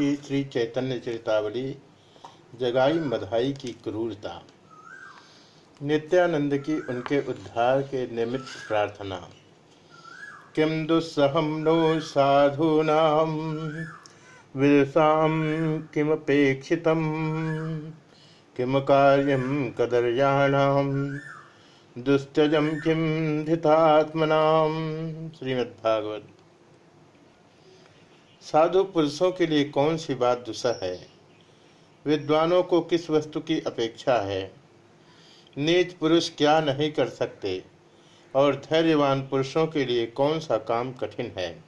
श्री श्री चैतन्य चरितावली, जगाई मधाई की क्रूरता, नित्यानंद की उनके उद्धार के निमित्त प्रार्थना। किम दुस्सहम नो साधूना विदुषाम किमपेक्षित किम कार्यम कदर्याणाम दुस्तजम किम धितात्मनाम श्रीमद्भागवत। साधु पुरुषों के लिए कौन सी बात दुसह है? विद्वानों को किस वस्तु की अपेक्षा है? नीच पुरुष क्या नहीं कर सकते? और धैर्यवान पुरुषों के लिए कौन सा काम कठिन है?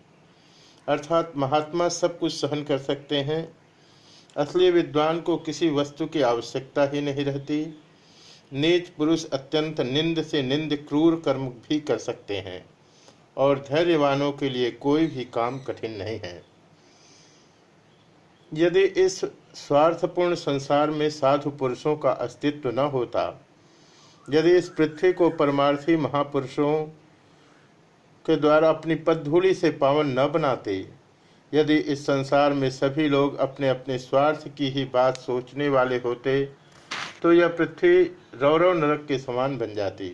अर्थात महात्मा सब कुछ सहन कर सकते हैं। असली विद्वान को किसी वस्तु की आवश्यकता ही नहीं रहती। नीच पुरुष अत्यंत निंद से निंद क्रूर कर्म भी कर सकते हैं। और धैर्यवानों के लिए कोई भी काम कठिन नहीं है। यदि इस स्वार्थपूर्ण संसार में साधु पुरुषों का अस्तित्व न होता, यदि इस पृथ्वी को परमार्थी महापुरुषों के द्वारा अपनी पदधूलि से पावन न बनाते, यदि इस संसार में सभी लोग अपने अपने स्वार्थ की ही बात सोचने वाले होते तो यह पृथ्वी रौरव नरक के समान बन जाती।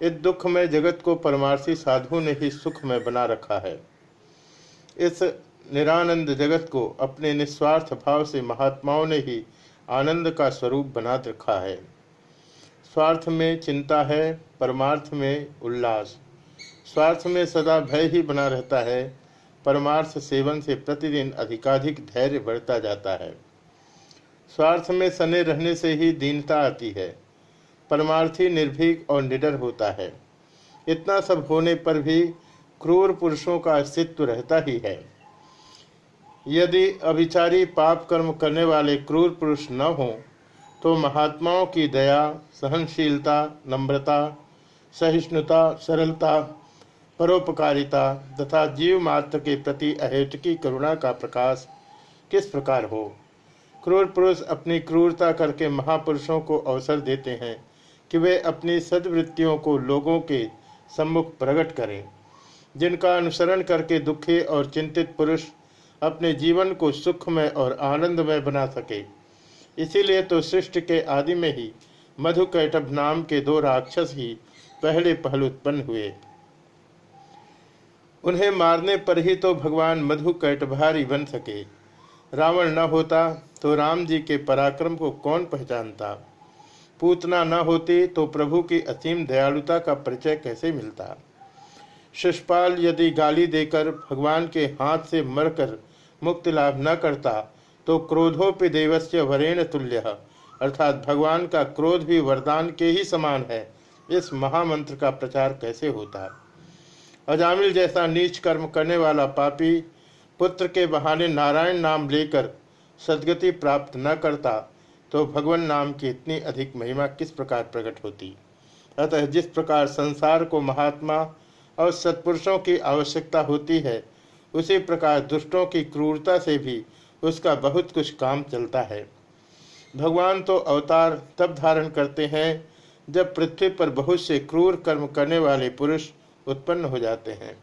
इस दुख में जगत को परमार्थी साधु ने ही सुख में बना रखा है। इस निरानंद जगत को अपने निस्वार्थ भाव से महात्माओं ने ही आनंद का स्वरूप बना रखा है। स्वार्थ में चिंता है, परमार्थ में उल्लास। स्वार्थ में सदा भय ही बना रहता है, परमार्थ सेवन से प्रतिदिन अधिकाधिक धैर्य बढ़ता जाता है। स्वार्थ में सने रहने से ही दीनता आती है, परमार्थी निर्भीक और निडर होता है। इतना सब होने पर भी क्रूर पुरुषों का अस्तित्व रहता ही है। यदि अभिचारी पाप कर्म करने वाले क्रूर पुरुष न हों तो महात्माओं की दया, सहनशीलता, नम्रता, सहिष्णुता, सरलता, परोपकारिता तथा जीव मात्र के प्रति अहेतुकी करुणा का प्रकाश किस प्रकार हो? क्रूर पुरुष अपनी क्रूरता करके महापुरुषों को अवसर देते हैं कि वे अपनी सदवृत्तियों को लोगों के सम्मुख प्रकट करें, जिनका अनुसरण करके दुखी और चिंतित पुरुष अपने जीवन को सुखमय और आनंदमय बना सके। इसीलिए तो सृष्टि के आदि में ही मधु कैटभ नाम के दो राक्षस ही पहले पहल उत्पन्न हुए। उन्हें मारने पर ही तो भगवान मधु कैटभारी बन सके। रावण न होता तो राम जी के पराक्रम को कौन पहचानता? पूतना न होती तो प्रभु की असीम दयालुता का परिचय कैसे मिलता? शिषपाल यदि गाली देकर भगवान के हाथ से मरकर मुक्ति लाभ न करता तो क्रोधोपि देवस्य वरेण तुल्य। अर्थात भगवान का क्रोध भी वरदान के ही समान है। इस महामंत्र का प्रचार कैसे होता? अजामिल जैसा नीच कर्म करने वाला पापी पुत्र के बहाने नारायण नाम लेकर सदगति प्राप्त न करता तो भगवान नाम की इतनी अधिक महिमा किस प्रकार प्रकट होती? अतः जिस प्रकार संसार को महात्मा और सत्पुरुषों की आवश्यकता होती है उसी प्रकार दुष्टों की क्रूरता से भी उसका बहुत कुछ काम चलता है। भगवान तो अवतार तब धारण करते हैं, जब पृथ्वी पर बहुत से क्रूर कर्म करने वाले पुरुष उत्पन्न हो जाते हैं।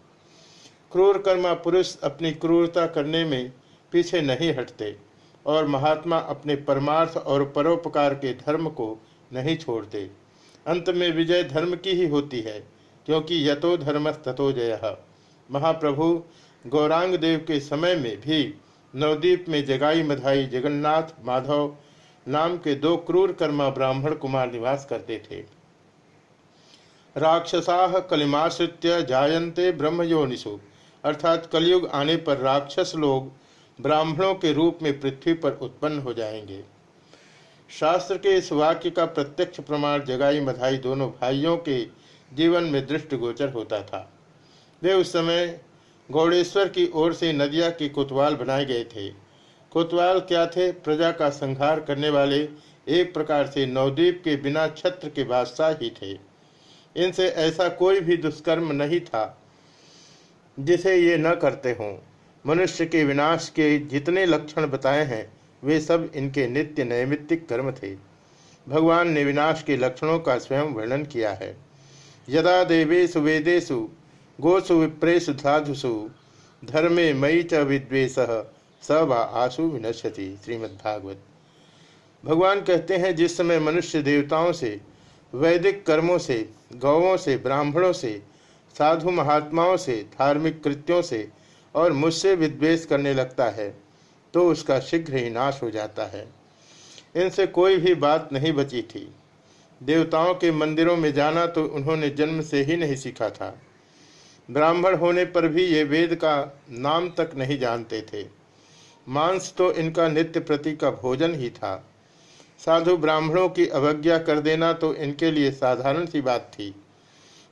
क्रूर कर्मा पुरुष अपनी क्रूरता करने में पीछे नहीं हटते और महात्मा अपने परमार्थ और परोपकार के धर्म को नहीं छोड़ते। अंत में विजय धर्म की ही होती है, क्योंकि यतो धर्म तथो जय। महाप्रभु गौरांग देव के समय में भी नवदीप में जगाई मधाई जगन्नाथ, माधव नाम के दो क्रूर कर्मा ब्राह्मण कुमार निवास करते थे। राक्षसाह कलिमाश्रित्य जायन्ते ब्रह्मयोनिषु। अर्थात कलयुग आने पर राक्षस लोग ब्राह्मणों के रूप में पृथ्वी पर उत्पन्न हो जाएँगे। शास्त्र के इस वाक्य का प्रत्यक्ष प्रमाण जगाई मधाई दोनों भाइयों के जीवन में दृष्टिगोचर होता था। वे उस समय गौड़ेश्वर की ओर से नदिया के कोतवाल बनाए गए थे। कोतवाल क्या थे? प्रजा का संहार करने वाले एक प्रकार से नवद्वीप के बिना छत्र के बादशाह ही थे। इनसे ऐसा कोई भी दुष्कर्म नहीं था, जिसे ये न करते हों। मनुष्य के विनाश के जितने लक्षण बताए हैं, वे सब इनके नित्य नैमित्तिक कर्म थे। भगवान ने विनाश के लक्षणों का स्वयं वर्णन किया है। यदा देवेशु वेदेशु गोसु विप्रेशु साधुसु धर्मे मयि च विद्वेश स व आशु विनश्यति, श्रीमद्भागवत। भगवान कहते हैं, जिस समय मनुष्य देवताओं से, वैदिक कर्मों से, गौवों से, ब्राह्मणों से, साधु महात्माओं से, धार्मिक कृत्यों से और मुझसे विद्वेष करने लगता है तो उसका शीघ्र ही नाश हो जाता है। इनसे कोई भी बात नहीं बची थी। देवताओं के मंदिरों में जाना तो उन्होंने जन्म से ही नहीं सीखा था। ब्राह्मण होने पर भी ये वेद का नाम तक नहीं जानते थे। मांस तो इनका नित्य प्रति का भोजन ही था। साधु ब्राह्मणों की अवज्ञा कर देना तो इनके लिए साधारण सी बात थी।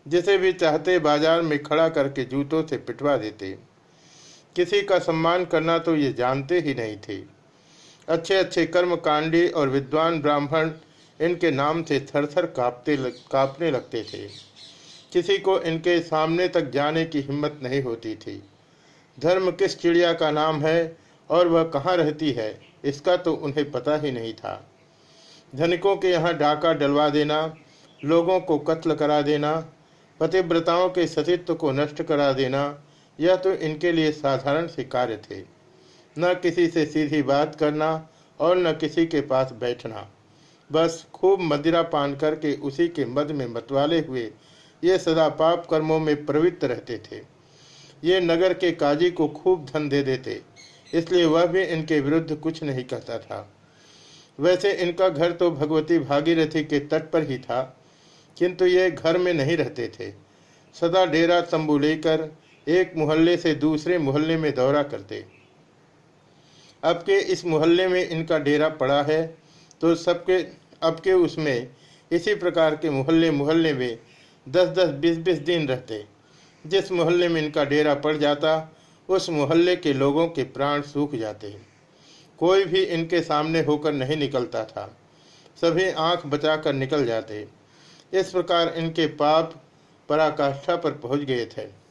जिसे भी चाहते बाज़ार में खड़ा करके जूतों से पिटवा देते। किसी का सम्मान करना तो ये जानते ही नहीं थे। अच्छे अच्छे कर्म कांडी और विद्वान ब्राह्मण इनके नाम से थर थर कांपते कांपने लगते थे। किसी को इनके सामने तक जाने की हिम्मत नहीं होती थी। धर्म किस चिड़िया का नाम है और वह कहाँ रहती है, इसका तो उन्हें पता ही नहीं था। धनिकों के यहाँ डाका डलवा देना, लोगों को कत्ल करा देना, पतिव्रताओं के सतीत्व को नष्ट करा देना, यह तो इनके लिए साधारण से कार्य थे। न किसी से सीधी बात करना और न किसी के पास बैठना। बस खूब मदिरा पान करके उसी के मद में मतवाले हुए ये सदा पाप कर्मों में प्रवृत्त रहते थे। ये नगर के काजी को खूब धन दे देते, इसलिए वह भी इनके विरुद्ध कुछ नहीं कहता था। वैसे इनका घर तो भगवती भागीरथी के तट पर ही था, किंतु ये घर में नहीं रहते थे। सदा डेरा तंबू लेकर एक मोहल्ले से दूसरे मोहल्ले में दौरा करते। अब के इस मोहल्ले में इनका डेरा पड़ा है तो सबके, अब के उसमें इसी प्रकार के मोहल्ले मोहल्ले में दस दस बीस बीस दिन रहते। जिस मोहल्ले में इनका डेरा पड़ जाता, उस मोहल्ले के लोगों के प्राण सूख जाते। कोई भी इनके सामने होकर नहीं निकलता था। सभी आँख बचाकर निकल जाते। इस प्रकार इनके पाप पराकाष्ठा पर पहुँच गए थे।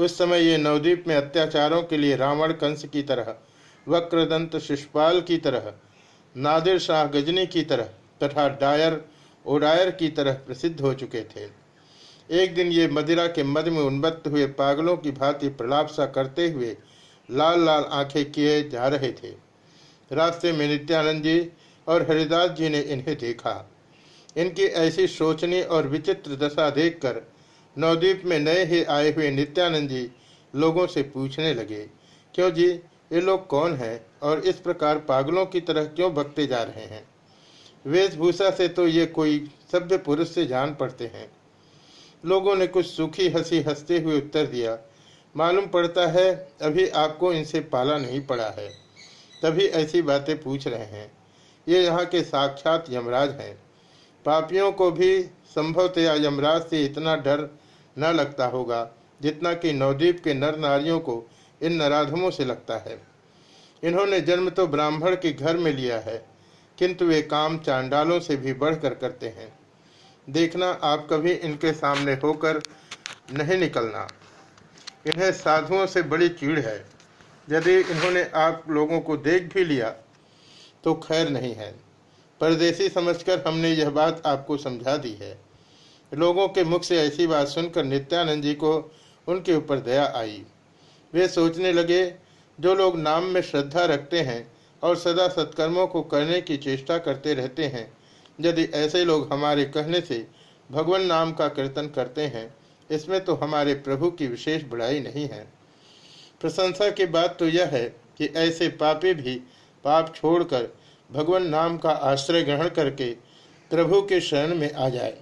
उस समय ये नवद्वीप में अत्याचारों के लिए रावण कंस की तरह, वक्रदंत शिषपाल की तरह, नादिर शाह गजनी की तरह तथा डायर ओडायर की तरह प्रसिद्ध हो चुके थे। एक दिन ये मदिरा के मद में उन्मत्त हुए पागलों की भांति प्रलाप सा करते हुए लाल लाल आँखें किए जा रहे थे। रास्ते में नित्यानंद जी और हरिदास जी ने इन्हें देखा। इनकी ऐसी सोचनी और विचित्र दशा देखकर नवद्वीप में नए ही आए हुए नित्यानंद जी लोगों से पूछने लगे, क्यों जी, ये लोग कौन हैं और इस प्रकार पागलों की तरह क्यों भगते जा रहे हैं? वेशभूषा से तो ये कोई सभ्य पुरुष से जान पड़ते हैं। लोगों ने कुछ सुखी हँसी हँसते हुए उत्तर दिया, मालूम पड़ता है, अभी आपको इनसे पाला नहीं पड़ा है। तभी ऐसी बातें पूछ रहे हैं। ये यहाँ के साक्षात यमराज हैं। पापियों को भी संभवतया यमराज से इतना डर न लगता होगा, जितना कि नवद्वीप के नर नारियों को इन नराधमों से लगता है। इन्होंने जन्म तो ब्राह्मण के घर में लिया है, किंतु वे काम चांडालों से भी बढ़कर करते हैं। देखना, आप कभी इनके सामने होकर नहीं निकलना। इन्हें साधुओं से बड़ी चीड़ है। यदि इन्होंने आप लोगों को देख भी लिया तो खैर नहीं है। परदेसी समझकर हमने यह बात आपको समझा दी है। लोगों के मुख से ऐसी बात सुनकर नित्यानंद जी को उनके ऊपर दया आई। वे सोचने लगे, जो लोग नाम में श्रद्धा रखते हैं और सदा सत्कर्मों को करने की चेष्टा करते रहते हैं यदि ऐसे लोग हमारे कहने से भगवान नाम का कीर्तन करते हैं, इसमें तो हमारे प्रभु की विशेष बुराई नहीं है। प्रशंसा की बात तो यह है कि ऐसे पापी भी पाप छोड़कर भगवान नाम का आश्रय ग्रहण करके प्रभु के शरण में आ जाए।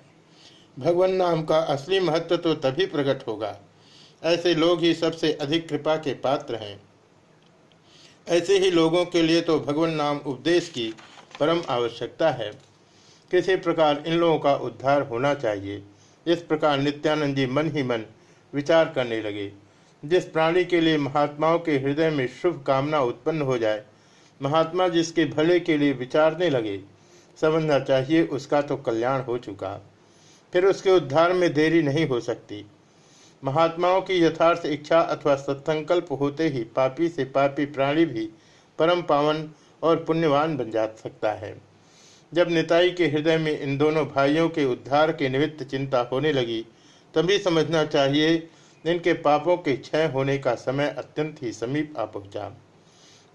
भगवान नाम का असली महत्व तो तभी प्रकट होगा। ऐसे लोग ही सबसे अधिक कृपा के पात्र हैं। ऐसे ही लोगों के लिए तो भगवान नाम उपदेश की परम आवश्यकता है। किसी प्रकार इन लोगों का उद्धार होना चाहिए। इस प्रकार नित्यानंद जी मन ही मन विचार करने लगे। जिस प्राणी के लिए महात्माओं के हृदय में शुभ कामना उत्पन्न हो जाए, महात्मा जिसके भले के लिए विचारने लगे समझना चाहिए उसका तो कल्याण हो चुका। फिर उसके उद्धार में देरी नहीं हो सकती। महात्माओं की यथार्थ इच्छा अथवा सत्संकल्प होते ही पापी से पापी प्राणी भी परम पावन और पुण्यवान बन जा सकता है। जब निताई के हृदय में इन दोनों भाइयों के उद्धार के निमित्त चिंता होने लगी, तभी समझना चाहिए, इनके पापों के क्षय होने का समय अत्यंत ही समीप आ पहुँचा।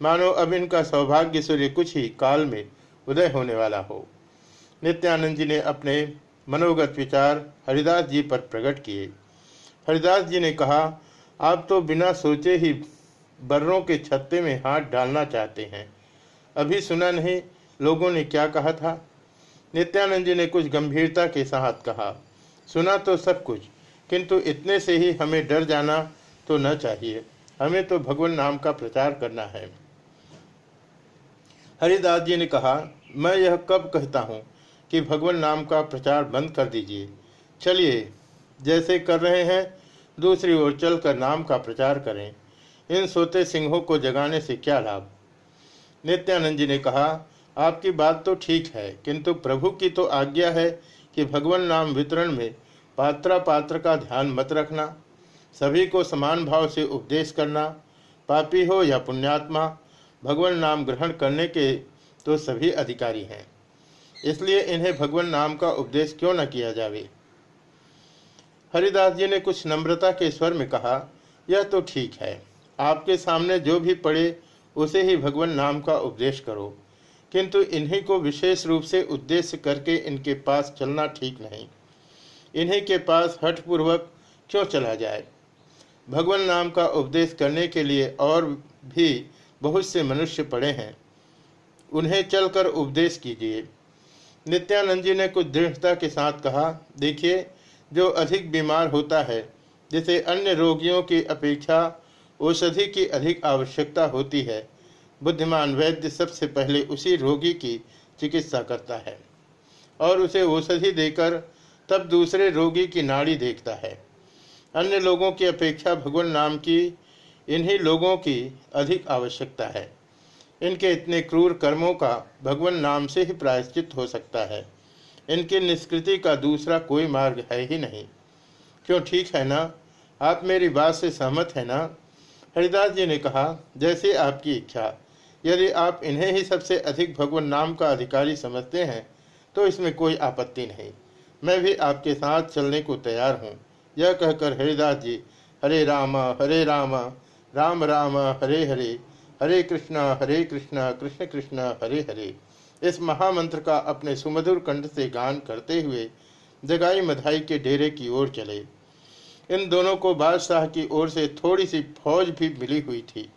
मानो अब इनका सौभाग्य सूर्य कुछ ही काल में उदय होने वाला हो। नित्यानंद जी ने अपने मनोगत विचार हरिदास जी पर प्रकट किए। हरिदास जी ने कहा, आप तो बिना सोचे ही बर्रों के छत्ते में हाथ डालना चाहते हैं। अभी सुना नहीं लोगों ने क्या कहा था? नित्यानंद जी ने कुछ गंभीरता के साथ कहा, सुना तो सब कुछ, किंतु इतने से ही हमें डर जाना तो न चाहिए। हमें तो भगवान नाम का प्रचार करना है। हरिदास जी ने कहा, मैं यह कब कहता हूँ कि भगवान नाम का प्रचार बंद कर दीजिए? चलिए, जैसे कर रहे हैं, दूसरी ओर चलकर नाम का प्रचार करें। इन सोते सिंहों को जगाने से क्या लाभ? नित्यानंद जी ने कहा आपकी बात तो ठीक है, किंतु प्रभु की तो आज्ञा है कि भगवान नाम वितरण में पात्रा पात्र का ध्यान मत रखना, सभी को समान भाव से उपदेश करना, पापी हो या पुण्यात्मा, भगवान नाम ग्रहण करने के तो सभी अधिकारी हैं। इसलिए इन्हें भगवान नाम का उपदेश क्यों न किया जावे? हरिदास जी ने कुछ नम्रता के स्वर में कहा, यह तो ठीक है, आपके सामने जो भी पड़े, उसे ही भगवान नाम का उपदेश करो। किंतु इन्हीं को विशेष रूप से उद्देश्य करके इनके पास चलना ठीक नहीं। इन्हीं के पास हठपूर्वक क्यों चला जाए? भगवान नाम का उपदेश करने के लिए और भी बहुत से मनुष्य पड़े हैं। उन्हें चलकर उपदेश कीजिए। नित्यानंद जी ने कुछ दृढ़ता के साथ कहा, देखिए, जो अधिक बीमार होता है, जिसे अन्य रोगियों की अपेक्षा औषधि की अधिक आवश्यकता होती है बुद्धिमान वैद्य सबसे पहले उसी रोगी की चिकित्सा करता है और उसे औषधि देकर तब दूसरे रोगी की नाड़ी देखता है। अन्य लोगों की अपेक्षा भगवान नाम की इन्हीं लोगों की अधिक आवश्यकता है। इनके इतने क्रूर कर्मों का भगवान नाम से ही प्रायश्चित हो सकता है। इनकी निष्कृति का दूसरा कोई मार्ग है ही नहीं। क्यों ठीक है ना? आप मेरी बात से सहमत है ना? हरिदास जी ने कहा, जैसे आपकी इच्छा। यदि आप इन्हें ही सबसे अधिक भगवान नाम का अधिकारी समझते हैं तो इसमें कोई आपत्ति नहीं। मैं भी आपके साथ चलने को तैयार हूँ। यह कहकर हरिदास जी, हरे राम हरे राम राम राम, हरे हरे हरे कृष्णा हरे कृष्णा, कृष्ण कृष्ण, हरे हरे। इस महामंत्र का अपने सुमधुर कंठ से गान करते हुए जगाई मधाई के डेरे की ओर चले। इन दोनों को बादशाह की ओर से थोड़ी सी फौज भी मिली हुई थी।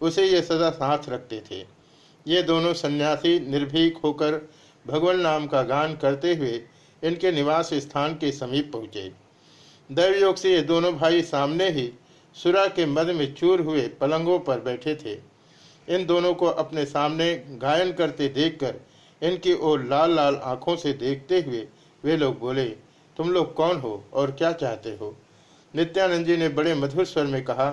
उसे ये सदा साथ रखते थे। ये दोनों सन्यासी निर्भीक होकर भगवान नाम का गान करते हुए इनके निवास स्थान के समीप पहुँचे। दैवयोग से ये दोनों भाई सामने ही सुरा के मद में चूर हुए पलंगों पर बैठे थे। इन दोनों को अपने सामने गायन करते देखकर इनकी ओर लाल लाल आँखों से देखते हुए वे लोग बोले, तुम लोग कौन हो और क्या चाहते हो? नित्यानंद जी ने बड़े मधुर स्वर में कहा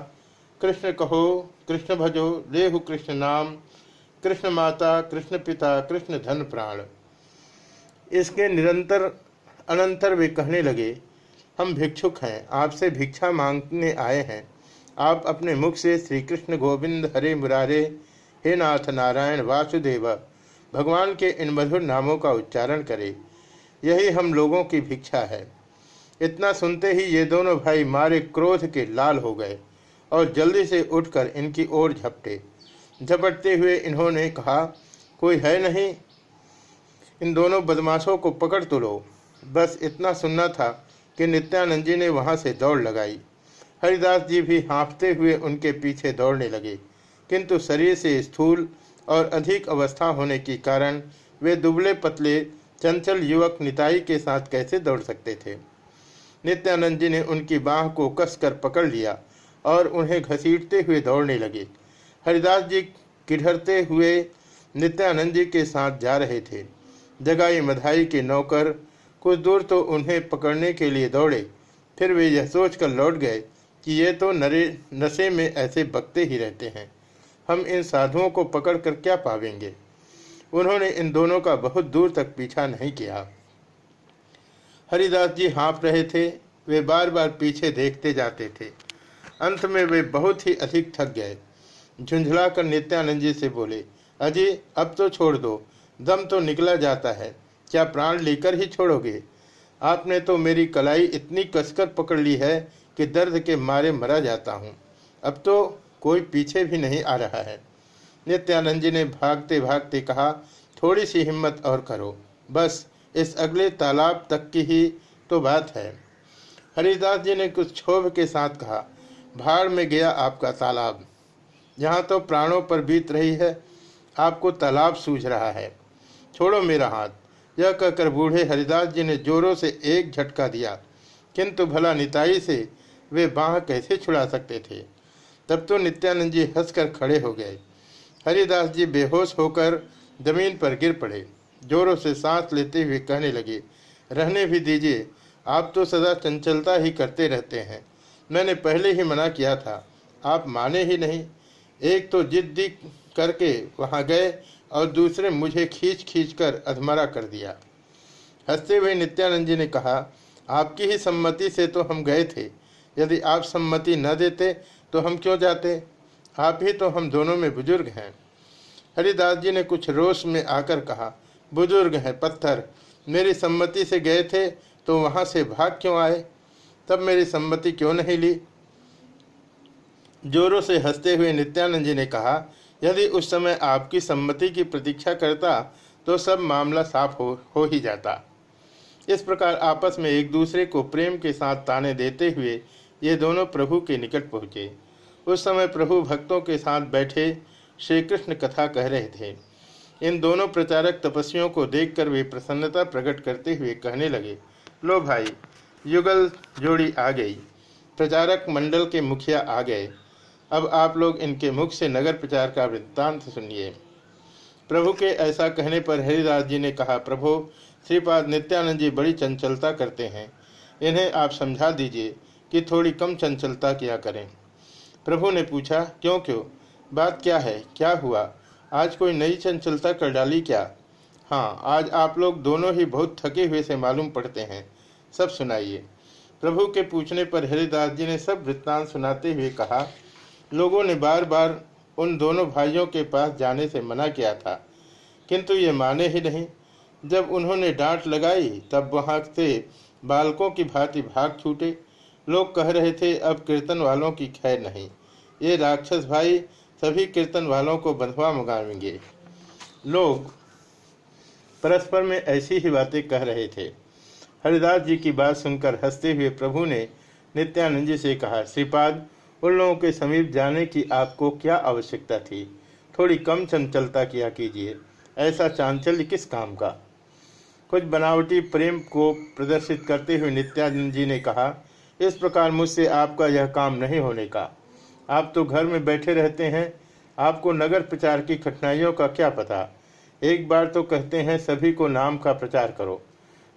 कृष्ण कहो, कृष्ण भजो लेहु कृष्ण नाम, कृष्ण माता, कृष्ण पिता, कृष्ण धन प्राण। इसके निरंतर, अनंतर वे कहने लगे, हम भिक्षुक हैं, आपसे भिक्षा मांगने आए हैं। आप अपने मुख से श्री कृष्ण गोविंद हरे मुरारे, हे नाथ नारायण वासुदेव, भगवान के इन मधुर नामों का उच्चारण करें। यही हम लोगों की भिक्षा है। इतना सुनते ही ये दोनों भाई मारे क्रोध के लाल हो गए। और जल्दी से उठकर इनकी ओर झपटे। झपटते हुए इन्होंने कहा, कोई है नहीं? इन दोनों बदमाशों को पकड़ तो लो। बस इतना सुनना था कि नित्यानंद जी ने वहाँ से दौड़ लगाई। हरिदास जी भी हाँफते हुए उनके पीछे दौड़ने लगे। किंतु शरीर से स्थूल और अधिक अवस्था होने के कारण वे दुबले पतले, चंचल युवक निताई के साथ कैसे दौड़ सकते थे? नित्यानंद जी ने उनकी बाह को कसकर पकड़ लिया और उन्हें घसीटते हुए दौड़ने लगे। हरिदास जी किढ़रते हुए नित्यानंद जी के साथ जा रहे थे। जगाई मधाई के नौकर कुछ दूर तो उन्हें पकड़ने के लिए दौड़े। फिर वे यह सोचकर लौट गए कि ये तो नरे, नशे में ऐसे बकते ही रहते हैं। हम इन साधुओं को पकड़कर क्या पावेंगे? उन्होंने इन दोनों का बहुत दूर तक पीछा नहीं किया। हरिदास जी हाँप रहे थे। वे बार बार पीछे देखते जाते थे। अंत में वे बहुत ही अधिक थक गए। झुंझला कर नित्यानंद जी से बोले, अजय, अब तो छोड़ दो। दम तो निकला जाता है। क्या प्राण लेकर ही छोड़ोगे? आपने तो मेरी कलाई इतनी कसकर पकड़ ली है कि दर्द के मारे मरा जाता हूँ। अब तो कोई पीछे भी नहीं आ रहा है। नित्यानंद जी ने भागते भागते कहा, थोड़ी सी हिम्मत और करो। बस, इस अगले तालाब तक की ही तो बात है। हरिदास जी ने कुछ क्षोभ के साथ कहा भाड़ में गया आपका तालाब। यहाँ तो प्राणों पर बीत रही है, आपको तालाब सूझ रहा है। छोड़ो मेरा हाथ। यह कहकर बूढ़े हरिदास जी ने जोरों से एक झटका दिया। किंतु भला निताई से वे बाह कैसे छुड़ा सकते थे? तब तो नित्यानंद जी हंसकर खड़े हो गए। हरिदास जी बेहोश होकर ज़मीन पर गिर पड़े। जोरों से सांस लेते हुए कहने लगे, रहने भी दीजिए। आप तो सदा चंचलता ही करते रहते हैं। मैंने पहले ही मना किया था। आप माने ही नहीं। एक तो जिद्दी करके वहाँ गए और दूसरे मुझे खींच खींच कर अधमरा कर दिया। हँसते हुए नित्यानंद जी ने कहा, आपकी ही सम्मति से तो हम गए थे। यदि आप सम्मति न देते तो हम क्यों जाते? आप ही तो हम दोनों में बुज़ुर्ग हैं। हरिदास जी ने कुछ रोष में आकर कहा, बुज़ुर्ग हैं, पत्थर। मेरी सम्मति से गए थे तो वहाँ से भाग क्यों आए? तब मेरी सम्मति क्यों नहीं ली? जोरों से हँसते हुए नित्यानंद जी ने कहा यदि उस समय आपकी सम्मति की प्रतीक्षा करता तो सब मामला साफ़ हो, हो ही जाता। इस प्रकार आपस में एक दूसरे को प्रेम के साथ ताने देते हुए ये दोनों प्रभु के निकट पहुँचे। उस समय प्रभु भक्तों के साथ बैठे श्री कृष्ण कथा कह रहे थे। इन दोनों प्रचारक तपस्वियों को देखकर वे प्रसन्नता प्रकट करते हुए कहने लगे लो भाई युगल जोड़ी आ गई। प्रचारक मंडल के मुखिया आ गए। अब आप लोग इनके मुख से नगर प्रचार का वृत्तांत सुनिए। प्रभु के ऐसा कहने पर हरिदास जी ने कहा, प्रभु, श्रीपाद नित्यानंद जी बड़ी चंचलता करते हैं। इन्हें आप समझा दीजिए कि थोड़ी कम चंचलता किया करें? प्रभु ने पूछा, क्यों क्यों? बात क्या है? क्या हुआ? आज कोई नई चंचलता कर डाली क्या? हाँ आज आप लोग दोनों ही बहुत थके हुए से मालूम पड़ते हैं। सब सुनाइए। प्रभु के पूछने पर हरिदास जी ने सब वृत्तांत सुनाते हुए कहा, लोगों ने बार बार उन दोनों भाइयों के पास जाने से मना किया था। किंतु ये माने ही नहीं। जब उन्होंने डांट लगाई, तब वहाँ से बालकों की भांति भाग छूटे। लोग कह रहे थे, अब कीर्तन वालों की खैर नहीं। ये राक्षस भाई सभी कीर्तन वालों को बंधवा मंगाएँगे लोग परस्पर में ऐसी ही बातें कह रहे थे। हरिदास जी की बात सुनकर हँसते हुए प्रभु ने नित्यानंद जी से कहा, श्रीपाद, उन लोगों के समीप जाने की आपको क्या आवश्यकता थी? थोड़ी कम चंचलता किया कीजिए। ऐसा चांचल्य किस काम का? कुछ बनावटी प्रेम को प्रदर्शित करते हुए नित्यानंद जी ने कहा, इस प्रकार मुझसे आपका यह काम नहीं होने का। आप तो घर में बैठे रहते हैं। आपको नगर प्रचार की कठिनाइयों का क्या पता? एक बार तो कहते हैं, सभी को नाम का प्रचार करो।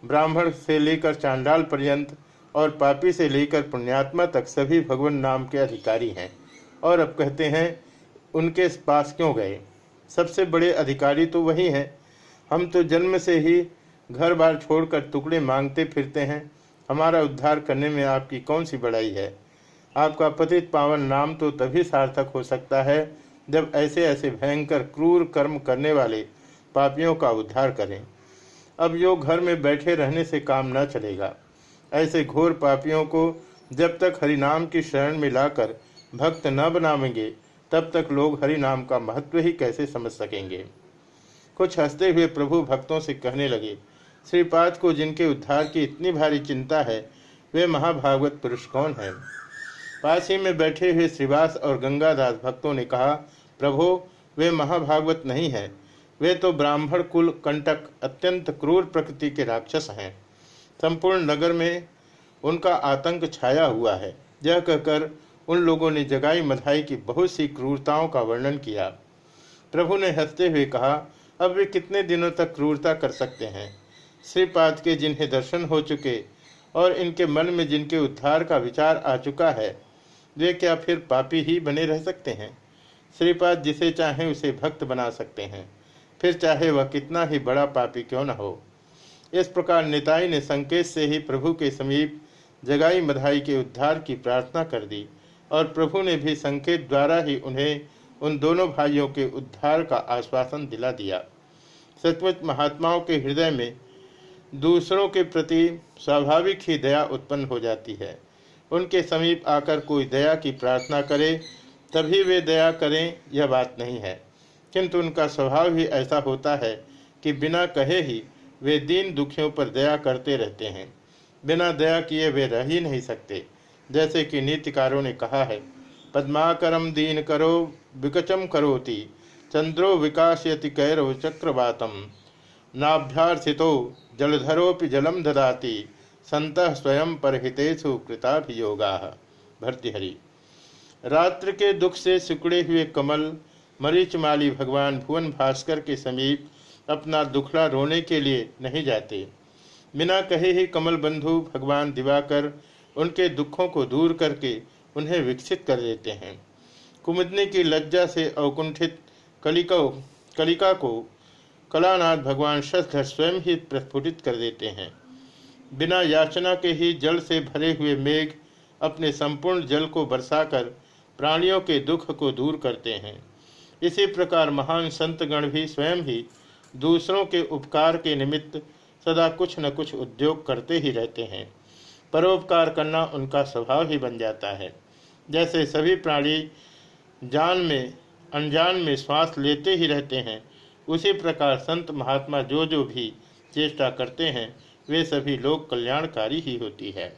ब्राह्मण से लेकर चांडाल पर्यंत और पापी से लेकर पुण्यात्मा तक सभी भगवान नाम के अधिकारी हैं। और अब कहते हैं, उनके पास क्यों गए? सबसे बड़े अधिकारी तो वही हैं। हम तो जन्म से ही घर बार छोड़कर टुकड़े मांगते फिरते हैं। हमारा उद्धार करने में आपकी कौन सी बड़ाई है? आपका पतित पावन नाम तो तभी सार्थक हो सकता है जब ऐसे ऐसे भयंकर क्रूर कर्म करने वाले पापियों का उद्धार करें। अब यो घर में बैठे रहने से काम न चलेगा। ऐसे घोर पापियों को जब तक हरिनाम की शरण में लाकर भक्त न बनावेंगे, तब तक लोग हरिनाम का महत्व ही कैसे समझ सकेंगे? कुछ हँसते हुए प्रभु भक्तों से कहने लगे, श्रीपाद को जिनके उद्धार की इतनी भारी चिंता है, वे महाभागवत पुरुष कौन है? पास ही में बैठे हुए श्रीवास और गंगादास भक्तों ने कहा, प्रभु, वे महाभागवत नहीं है। वे तो ब्राह्मण कुल कंटक अत्यंत क्रूर प्रकृति के राक्षस हैं। संपूर्ण नगर में उनका आतंक छाया हुआ है। यह कहकर उन लोगों ने जगाई मधाई की बहुत सी क्रूरताओं का वर्णन किया। प्रभु ने हँसते हुए कहा, अब वे कितने दिनों तक क्रूरता कर सकते हैं? श्रीपाद के जिन्हें दर्शन हो चुके और इनके मन में जिनके उद्धार का विचार आ चुका है, वे क्या फिर पापी ही बने रह सकते हैं? श्रीपाद जिसे चाहें उसे भक्त बना सकते हैं। फिर चाहे वह कितना ही बड़ा पापी क्यों न हो। इस प्रकार निताई ने संकेत से ही प्रभु के समीप जगाई मधाई के उद्धार की प्रार्थना कर दी और प्रभु ने भी संकेत द्वारा ही उन्हें उन दोनों भाइयों के उद्धार का आश्वासन दिला दिया। सचमुच महात्माओं के हृदय में दूसरों के प्रति स्वाभाविक ही दया उत्पन्न हो जाती है। उनके समीप आकर कोई दया की प्रार्थना करे, तभी वे दया करें, यह बात नहीं है। किंतु उनका स्वभाव ही ऐसा होता है कि बिना कहे ही वे दीन दुखियों पर दया करते रहते हैं। बिना दया किए वे रह ही नहीं सकते। जैसे कि नीतिकारों ने कहा है पद्माकरम दीन करो विकचम करोति, चंद्रो विकासयति कैरव चक्रवातम। नाभ्यार्थितो जलधरोपि जलम ददाति संत स्वयं परहितेषु कृताभियोगा। भर्तृहरि। रात्र के दुख से सिकुड़े हुए कमल मरीचमाली भगवान भुवन भास्कर के समीप अपना दुखड़ा रोने के लिए नहीं जाते। बिना कहे ही कमल बंधु भगवान दिवाकर उनके दुखों को दूर करके उन्हें विकसित कर देते हैं। कुमुदनी की लज्जा से अवकुंठित कलिका कलिका को कलानाथ भगवान शस्धर स्वयं ही प्रस्फुटित कर देते हैं। बिना याचना के ही जल से भरे हुए मेघ अपने संपूर्ण जल को बरसाकर प्राणियों के दुख को दूर करते हैं। इसी प्रकार महान संतगण भी स्वयं ही दूसरों के उपकार के निमित्त सदा कुछ न कुछ उद्योग करते ही रहते हैं। परोपकार करना उनका स्वभाव ही बन जाता है। जैसे सभी प्राणी जान में, अनजान में श्वास लेते ही रहते हैं, उसी प्रकार संत महात्मा जो जो भी चेष्टा करते हैं, वे सभी लोग कल्याणकारी ही होती है।